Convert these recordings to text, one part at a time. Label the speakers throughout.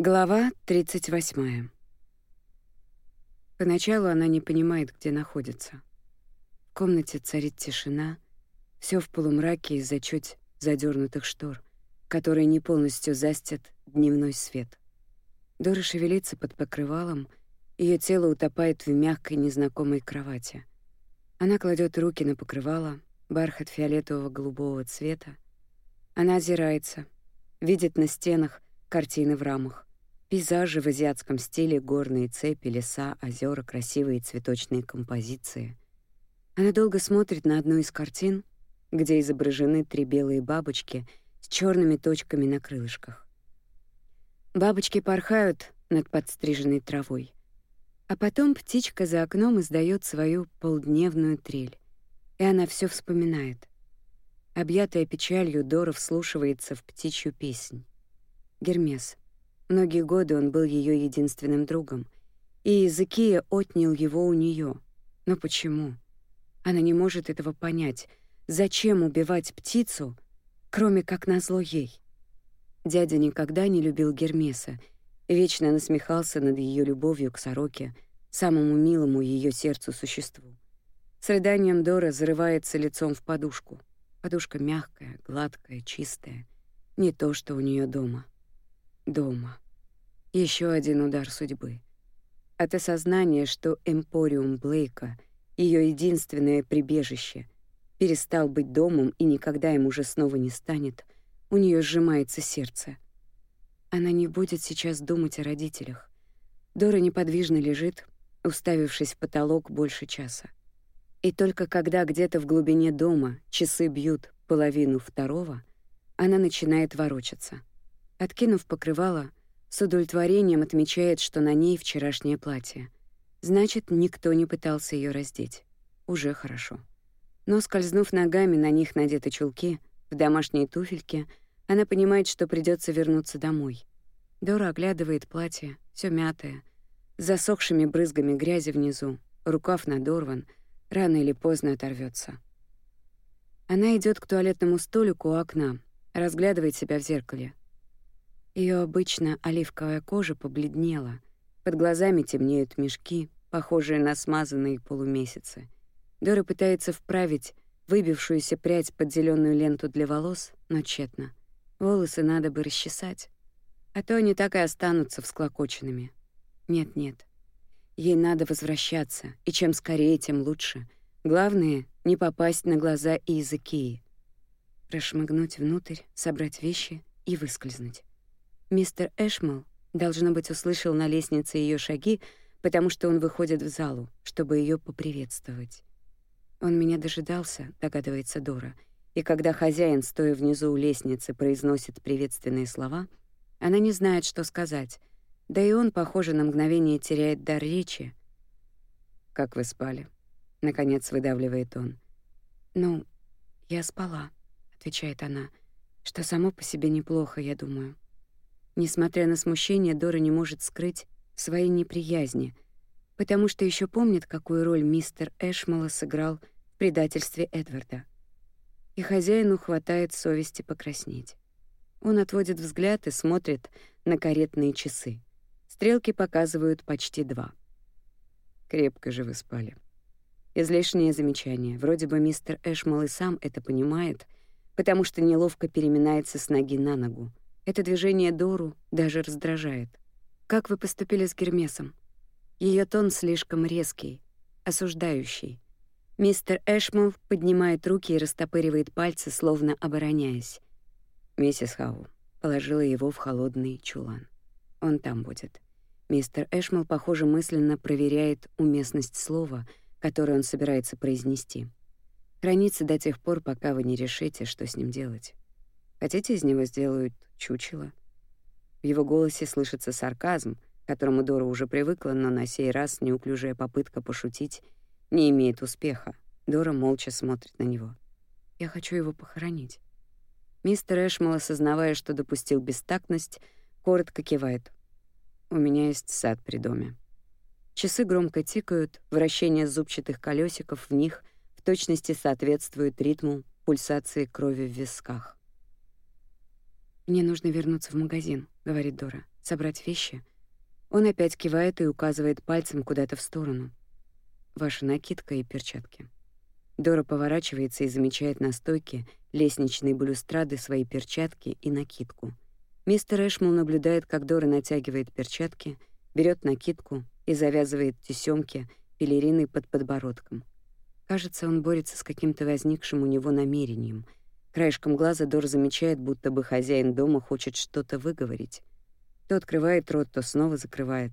Speaker 1: Глава 38. Поначалу она не понимает, где находится. В комнате царит тишина, все в полумраке из-за чуть задернутых штор, которые не полностью застят дневной свет. Дора шевелится под покрывалом, ее тело утопает в мягкой незнакомой кровати. Она кладет руки на покрывало, бархат фиолетового голубого цвета. Она озирается, видит на стенах картины в рамах. Пейзажи в азиатском стиле, горные цепи, леса, озера, красивые цветочные композиции. Она долго смотрит на одну из картин, где изображены три белые бабочки с черными точками на крылышках. Бабочки порхают над подстриженной травой. А потом птичка за окном издает свою полдневную трель, и она все вспоминает. Объятая печалью, Дора вслушивается в птичью песнь. Гермес — Многие годы он был ее единственным другом, и Иезекия отнял его у нее. Но почему? Она не может этого понять. Зачем убивать птицу, кроме как назло ей? Дядя никогда не любил Гермеса вечно насмехался над ее любовью к сороке, самому милому ее сердцу существу. С рыданием Дора зарывается лицом в подушку. Подушка мягкая, гладкая, чистая. Не то, что у нее дома дома. Еще один удар судьбы. От осознания, что Эмпориум Блейка, ее единственное прибежище, перестал быть домом и никогда им уже снова не станет, у нее сжимается сердце. Она не будет сейчас думать о родителях. Дора неподвижно лежит, уставившись в потолок больше часа. И только когда где-то в глубине дома часы бьют половину второго, она начинает ворочаться. Откинув покрывало, с удовлетворением отмечает, что на ней вчерашнее платье. Значит, никто не пытался ее раздеть. Уже хорошо. Но скользнув ногами, на них надеты чулки, в домашние туфельки, она понимает, что придется вернуться домой. Дора оглядывает платье, все мятое, с засохшими брызгами грязи внизу, рукав надорван, рано или поздно оторвется. Она идет к туалетному столику у окна, разглядывает себя в зеркале. Ее обычно оливковая кожа побледнела, под глазами темнеют мешки, похожие на смазанные полумесяцы. Дора пытается вправить выбившуюся прядь под зеленую ленту для волос, но тщетно. Волосы надо бы расчесать, а то они так и останутся всклокоченными. Нет-нет. Ей надо возвращаться, и чем скорее, тем лучше. Главное — не попасть на глаза и языки. Прошмыгнуть внутрь, собрать вещи и выскользнуть. Мистер Эшмал, должно быть, услышал на лестнице ее шаги, потому что он выходит в залу, чтобы ее поприветствовать. Он меня дожидался, догадывается Дора, и когда хозяин, стоя внизу у лестницы, произносит приветственные слова, она не знает, что сказать, да и он, похоже, на мгновение теряет дар речи. «Как вы спали?» — наконец выдавливает он. «Ну, я спала», — отвечает она, — «что само по себе неплохо, я думаю». Несмотря на смущение, Дора не может скрыть своей неприязни, потому что еще помнит, какую роль мистер Эшмала сыграл в предательстве Эдварда. И хозяину хватает совести покраснеть. Он отводит взгляд и смотрит на каретные часы. Стрелки показывают почти два. Крепко же вы спали. Излишнее замечание. Вроде бы мистер Эшмал и сам это понимает, потому что неловко переминается с ноги на ногу. Это движение Дору даже раздражает. «Как вы поступили с Гермесом?» Ее тон слишком резкий, осуждающий. Мистер Эшмол поднимает руки и растопыривает пальцы, словно обороняясь. Миссис Хау положила его в холодный чулан. Он там будет. Мистер Эшмол, похоже, мысленно проверяет уместность слова, которое он собирается произнести. Хранится до тех пор, пока вы не решите, что с ним делать. Хотите, из него сделают чучело?» В его голосе слышится сарказм, к которому Дора уже привыкла, но на сей раз неуклюжая попытка пошутить не имеет успеха. Дора молча смотрит на него. «Я хочу его похоронить». Мистер Эшмал, осознавая, что допустил бестактность, коротко кивает. «У меня есть сад при доме». Часы громко тикают, вращение зубчатых колесиков в них в точности соответствует ритму пульсации крови в висках. «Мне нужно вернуться в магазин», — говорит Дора. Собрать вещи? Он опять кивает и указывает пальцем куда-то в сторону. Ваша накидка и перчатки. Дора поворачивается и замечает на стойке лестничной балюстрады свои перчатки и накидку. Мистер Эшмул наблюдает, как Дора натягивает перчатки, берет накидку и завязывает тесёмки пелериной под подбородком. Кажется, он борется с каким-то возникшим у него намерением. Краешком глаза Дор замечает, будто бы хозяин дома хочет что-то выговорить. То открывает рот, то снова закрывает.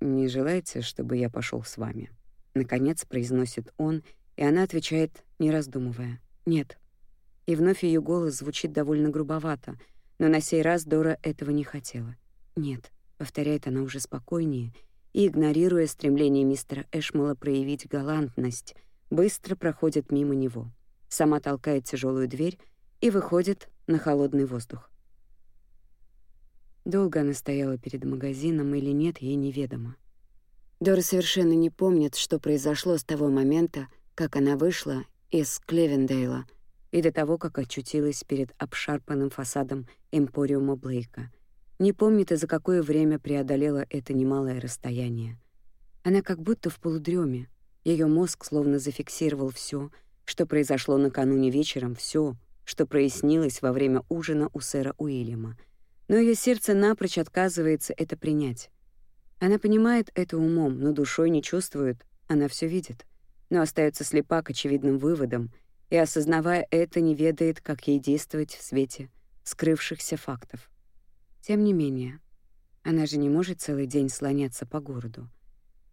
Speaker 1: «Не желаете, чтобы я пошел с вами?» Наконец произносит он, и она отвечает, не раздумывая. «Нет». И вновь ее голос звучит довольно грубовато, но на сей раз Дора этого не хотела. «Нет», — повторяет она уже спокойнее, и, игнорируя стремление мистера Эшмала проявить галантность, быстро проходит мимо него. Сама толкает тяжелую дверь и выходит на холодный воздух. Долго она стояла перед магазином или нет, ей неведомо. Дора совершенно не помнит, что произошло с того момента, как она вышла из Клевендейла и до того, как очутилась перед обшарпанным фасадом Эмпориума Блейка. Не помнит и за какое время преодолела это немалое расстояние. Она как будто в полудреме. Ее мозг словно зафиксировал все, что произошло накануне вечером, все, что прояснилось во время ужина у сэра Уильяма. Но ее сердце напрочь отказывается это принять. Она понимает это умом, но душой не чувствует, она все видит, но остается слепа к очевидным выводам и, осознавая это, не ведает, как ей действовать в свете скрывшихся фактов. Тем не менее, она же не может целый день слоняться по городу.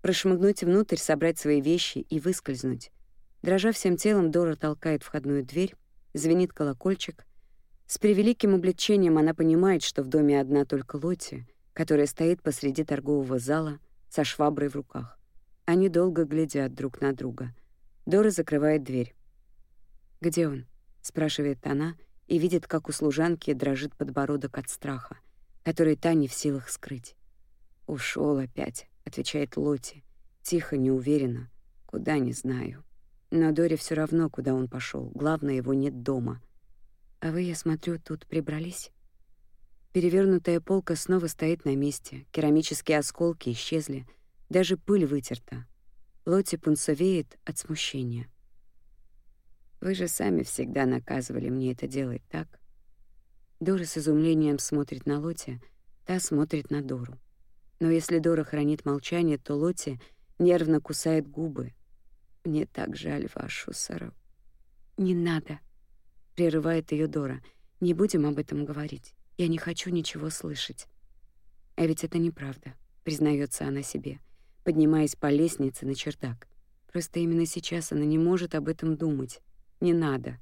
Speaker 1: Прошмыгнуть внутрь, собрать свои вещи и выскользнуть. Дрожа всем телом, Дора толкает входную дверь, звенит колокольчик. С превеликим облегчением она понимает, что в доме одна только Лотти — которая стоит посреди торгового зала со шваброй в руках. Они долго глядят друг на друга. Дора закрывает дверь. «Где он?» — спрашивает она и видит, как у служанки дрожит подбородок от страха, который та не в силах скрыть. Ушел опять», — отвечает Лоти, тихо, неуверенно. «Куда, не знаю». Но Доре все равно, куда он пошел. Главное, его нет дома. «А вы, я смотрю, тут прибрались?» Перевернутая полка снова стоит на месте, керамические осколки исчезли, даже пыль вытерта. Лотти пунцовеет от смущения. «Вы же сами всегда наказывали мне это делать, так?» Дора с изумлением смотрит на Лотти, та смотрит на Дору. Но если Дора хранит молчание, то Лотти нервно кусает губы. «Мне так жаль вашу Сару». «Не надо», — прерывает ее Дора. «Не будем об этом говорить. Я не хочу ничего слышать. А ведь это неправда, признается она себе, поднимаясь по лестнице на чердак. Просто именно сейчас она не может об этом думать. Не надо.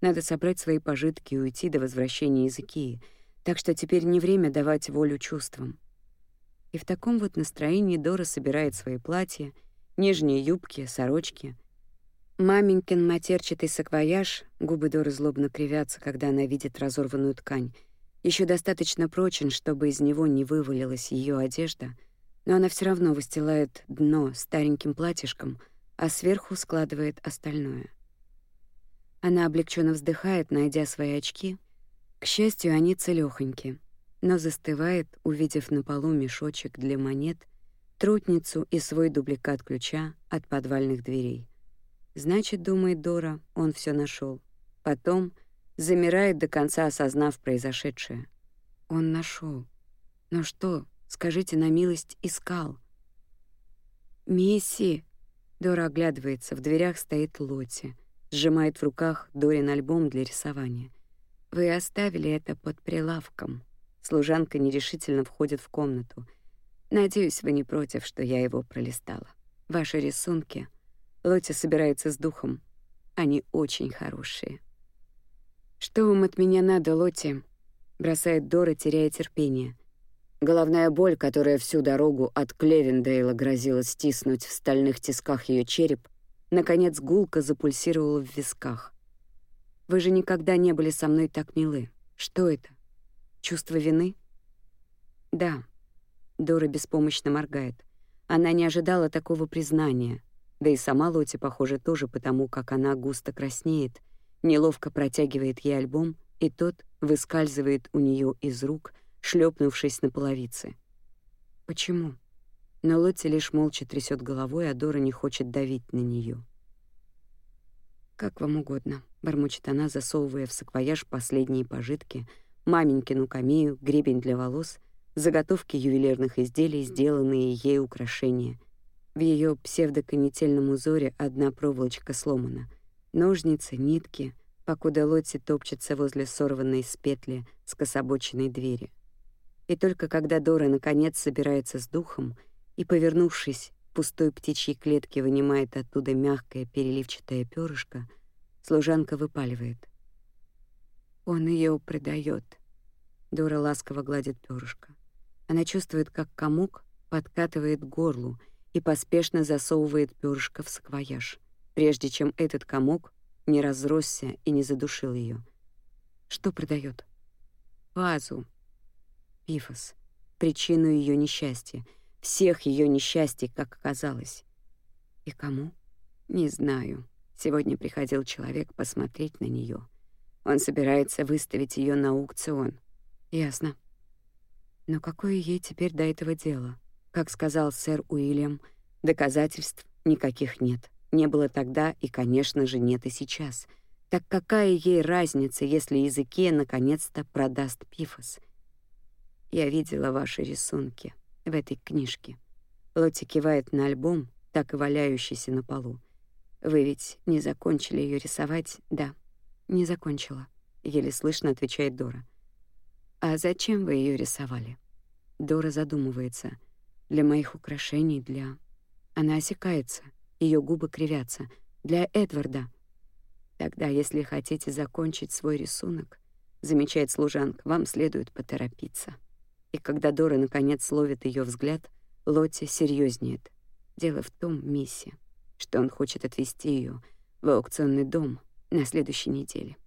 Speaker 1: Надо собрать свои пожитки и уйти до возвращения из Икеи. Так что теперь не время давать волю чувствам. И в таком вот настроении Дора собирает свои платья, нижние юбки, сорочки. Маменькин матерчатый саквояж, губы Доры злобно кривятся, когда она видит разорванную ткань — еще достаточно прочен, чтобы из него не вывалилась ее одежда, но она все равно выстилает дно стареньким платьишком, а сверху складывает остальное. Она облегченно вздыхает, найдя свои очки. К счастью, они целёхоньки, но застывает, увидев на полу мешочек для монет, трутницу и свой дубликат ключа от подвальных дверей. Значит, думает Дора, он все нашел. Потом замирает до конца, осознав произошедшее. Он нашел. Но что, скажите на милость, искал? «Мисси!» Дора оглядывается, в дверях стоит Лотти, сжимает в руках Дорин альбом для рисования. «Вы оставили это под прилавком». Служанка нерешительно входит в комнату. «Надеюсь, вы не против, что я его пролистала. Ваши рисунки...» Лотти собирается с духом. Они очень хорошие. «Что вам от меня надо, Лотти?» — бросает Дора, теряя терпение. Головная боль, которая всю дорогу от Клевендейла грозила стиснуть в стальных тисках ее череп, наконец гулко запульсировала в висках. «Вы же никогда не были со мной так милы. Что это? Чувство вины?» «Да». Дора беспомощно моргает. Она не ожидала такого признания. Да и сама Лоти, похоже, тоже потому, как она густо краснеет — неловко протягивает ей альбом, и тот выскальзывает у нее из рук, шлепнувшись на половице. Почему? Но Лотти лишь молча трясет головой, а Дора не хочет давить на нее. «Как вам угодно», — бормочет она, засовывая в саквояж последние пожитки, маменькину камею, гребень для волос, заготовки ювелирных изделий, сделанные ей украшения. В ее псевдоконетельном узоре одна проволочка сломана. Ножницы, нитки, покуда Лотти топчется возле сорванной с петли скособоченной двери. И только когда Дора наконец собирается с духом — и, повернувшись в пустой птичьей клетке, вынимает оттуда мягкое переливчатое перышко, служанка выпаливает. Он ее предает. Дора ласково гладит перышко. Она чувствует, как комок подкатывает к горлу и поспешно засовывает перышко в саквояж, прежде чем этот комок не разросся и не задушил ее. Что продает? Вазу. Пифос. Причину ее несчастья — всех ее несчастий, как оказалось. И кому? Не знаю. Сегодня приходил человек посмотреть на нее. Он собирается выставить ее на аукцион. Ясно. Но какое ей теперь до этого дело? Как сказал сэр Уильям, доказательств никаких нет. Не было тогда и, конечно же, нет и сейчас. Так какая ей разница, если языке наконец-то продаст Пифос? Я видела ваши рисунки в этой книжке. Лотти кивает на альбом, так и валяющийся на полу. Вы ведь не закончили ее рисовать? Да, не закончила, еле слышно отвечает Дора. А зачем вы ее рисовали? Дора задумывается. Для моих украшений, для Она осекается, ее губы кривятся. Для Эдварда. Тогда, если хотите закончить свой рисунок, замечает служанка, вам следует поторопиться. И когда Дора наконец ловит ее взгляд, Лотти серьезнеет. Дело в том, миссия, что он хочет отвезти ее в аукционный дом на следующей неделе.